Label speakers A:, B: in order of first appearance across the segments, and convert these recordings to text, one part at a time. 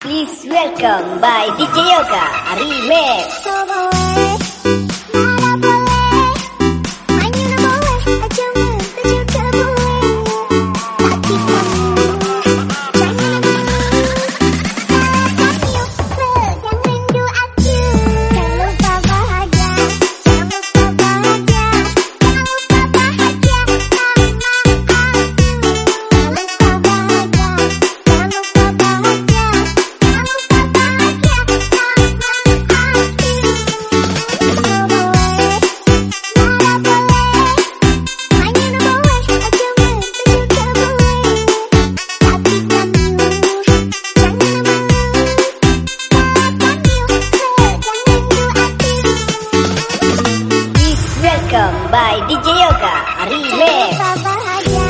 A: Please welcome by DJ Yoga
B: Remix.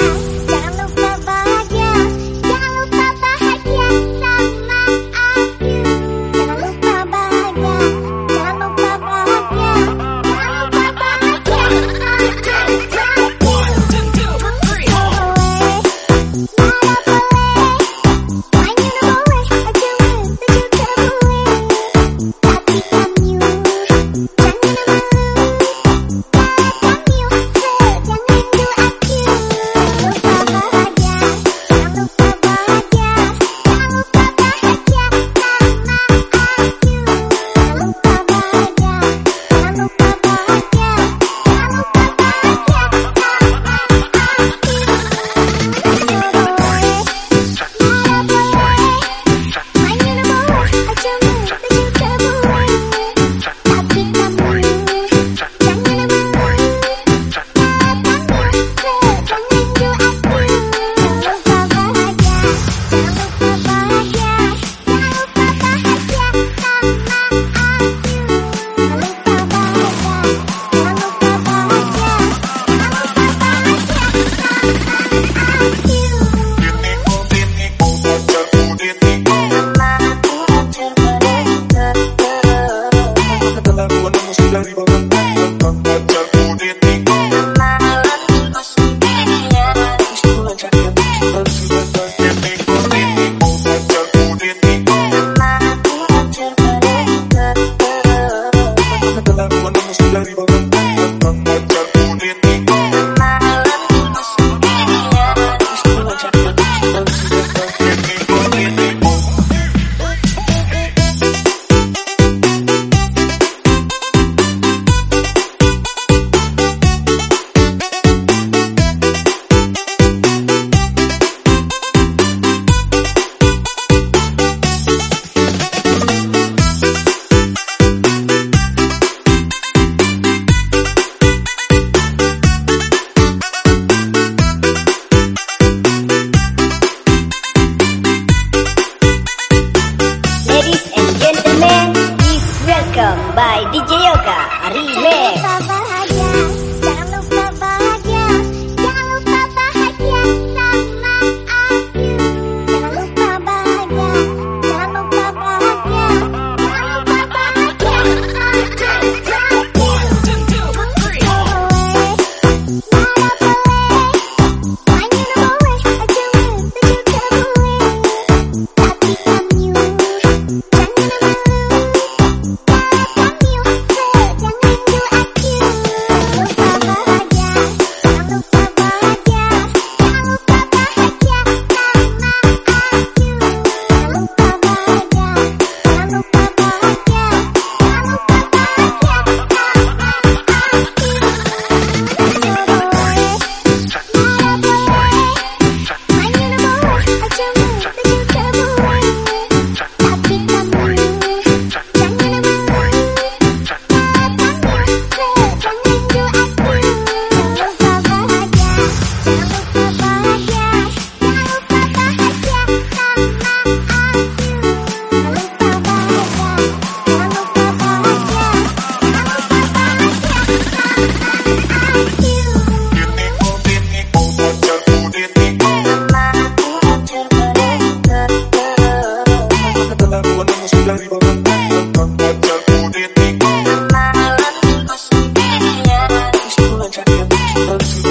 B: Thank you.
A: la welcome by DJ Yoka, Remix.
B: to